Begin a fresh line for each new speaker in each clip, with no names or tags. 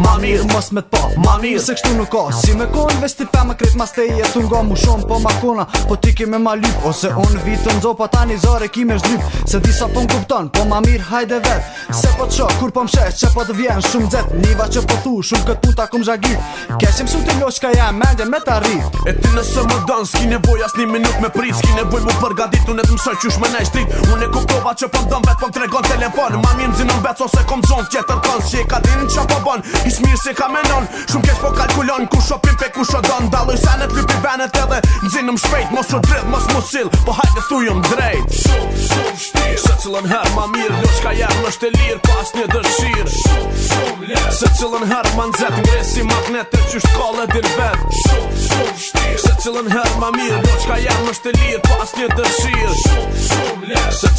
Ma mirë mos me t'pa, ma mirë Se kështu nuk ka, si me konë vesti pe më kretë Mas te i e të nga mu shumë po ma kona Po ti ke me ma lyp, ose on vitë në zopa Ta një zare ki me shdryp, se disa po më kupton Po ma mirë hajde vet se po të Kur po m'shesh shesh që po të vjenë shumë dzet Niva që po thu, shumë këtë puta kum zhagi Keshim su të njosh ka jam, mendje me ta rrit
E ti nëse më dan, s'ki nevoj as një minut me prit S'ki nevoj mu përgadit, unë të mësër qysh me nej shtrit Unë e kuptova që po më vet, po më tregon telefon Ma mirë më vet, ose kom zonë tjetër kon S'ki ka din që po bon, kish mirë se ka menon Shumë kesh po kalkulon ku shopim pe ku shodon Daloj sanet lupi venet edhe Nëzinëm shpejt, mos u dridh, mos musil Po hajde dhe thujëm drejt Shumë, shumë shtirë Se cilën her ma mirë Në shka jarë në shte lirë Pas po një dëshirë Shumë, shumë lirë Se cilën her ma nëzet Në resi magnet e qysh t'kall e vet Shumë, shumë shtirë Se cilën her ma mirë Në shka jarë në shte lirë Pas po një dërshirë Shumë, shumë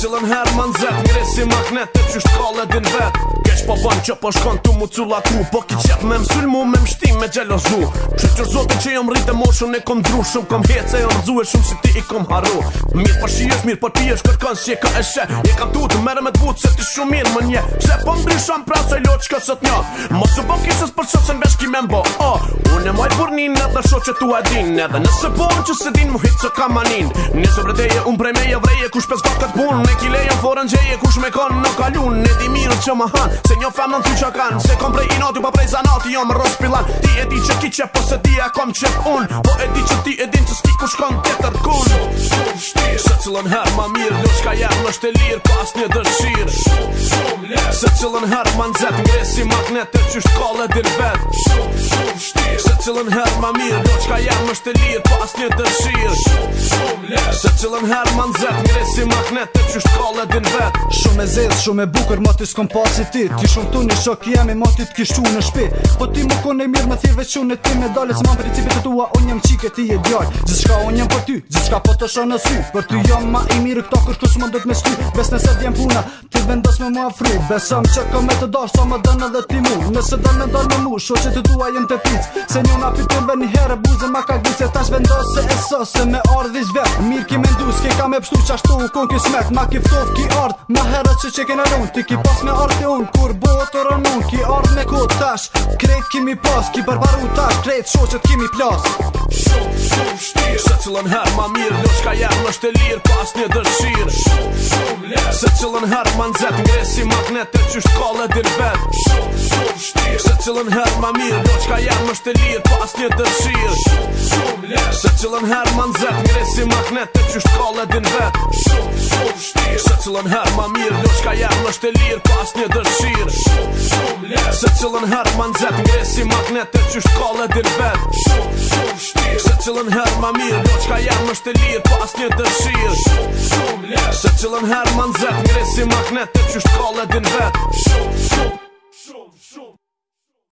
cilën her më nëzet Njëre si magnet të qysht kallet din vet Kesh po ban që po shkon të mu cula ku Po ki qep me msull mu me mshtim me gjelos mu Që që zotin që jom rrit e moshun e kom dru Shum kom hec e jom rëzu e shum si ti i kom haru Mirë për po shi është mirë për po ti është kërkën si e ka eshe I kam du të mere me të butë se ti shumin më nje Se po më brishon pra se loq kësët njot Mo së po kisës për qësën besh ki me mbo oh. Unë moj burnin edhe sho që tu adin Edhe nëse po që se din mu hitë së kamanin Nëse vrede e unë brej me e vreje kush pes gokët bun me kile jam forën gjeje Kush me konë në kalun Ne di mirë që më hanë Se një femë në të që kanë Se kom prej i noti pa po prej zanati Jo më rosh pilan Ti e di që ki qep Po se di e kom qep unë Po e di që ti e din që s'ki ku shkon të tërë kun Shumë, shumë, shtirë Se cilën herë ma mirë Lush ka jam në shtelirë Pas po një dëshirë Shumë, shumë, Se cilën herë ma nxet nge si magnet e qysh t'kallet dir vetë Shumë, shumë shtirë Se cilën herë ma mirë Do qka jam është të lirë pas po një dëshirë Shumë, shumë let Se cilën herë ma nxet nge si magnet e qysh
t'kallet dir vetë Shumë e zezë, shumë e bukër, ma t'i s'kom pasi ti Ti shumë të një shok jemi, ma ti t'kishtu në shpi Po ti më kone mirë, me thirve që në ti me dalës Se ma në i të tua, unë jam qike, ti e jam për ty, po të shonë Për ty jam i mirë, me Bes nëse djem puna, ti vendos me mua fru Besëm që ka me të dashë Sa më dënë edhe ti mu Nëse dënë me dënë në mu Sho që të duaj jëmë të pizë Se një nga pipimve një herë Buzë ma ka gjithë Se tash vendosë se esë Se me ardhë i zvetë Mirë ki me ndu Ske ka me pështu që ashtu u kënë ki smek Ma ki ftof ki ardhë Ma herë që që ke në Ti ki pas me ardhë të unë Kur bohë të rënë Ki ardhë me kodë tash Kretë kimi pas Ki bërbaru tash Kretë sho që
të cilën her ma mirë Në shka jerë në shte lirë pas një dëshirë Se cilën her ma nëzet në gresi magnet e qysh t'kallë e vetë Se cilën her ma mirë Në shka jerë në shte lirë pas një dëshirë Shumë, shumë Se cilën her ma nëzet Njëre si magnet të qysh t'kallet din vet Shumë, shumë shtir Se cilën her ma mirë Ljo qka jem nështë e lirë Pas një dëshir Shumë, shumë lirë Se cilën her ma nëzet Njëre si magnet të qysh t'kallet din vet Shumë, shumë shtir Se cilën her ma mirë Ljo qka jem nështë e lirë Pas një dëshir Shumë, shumë lirë Se cilën her
ma nëzet Njëre si magnet të qysh t'kallet din vet Shumë, shumë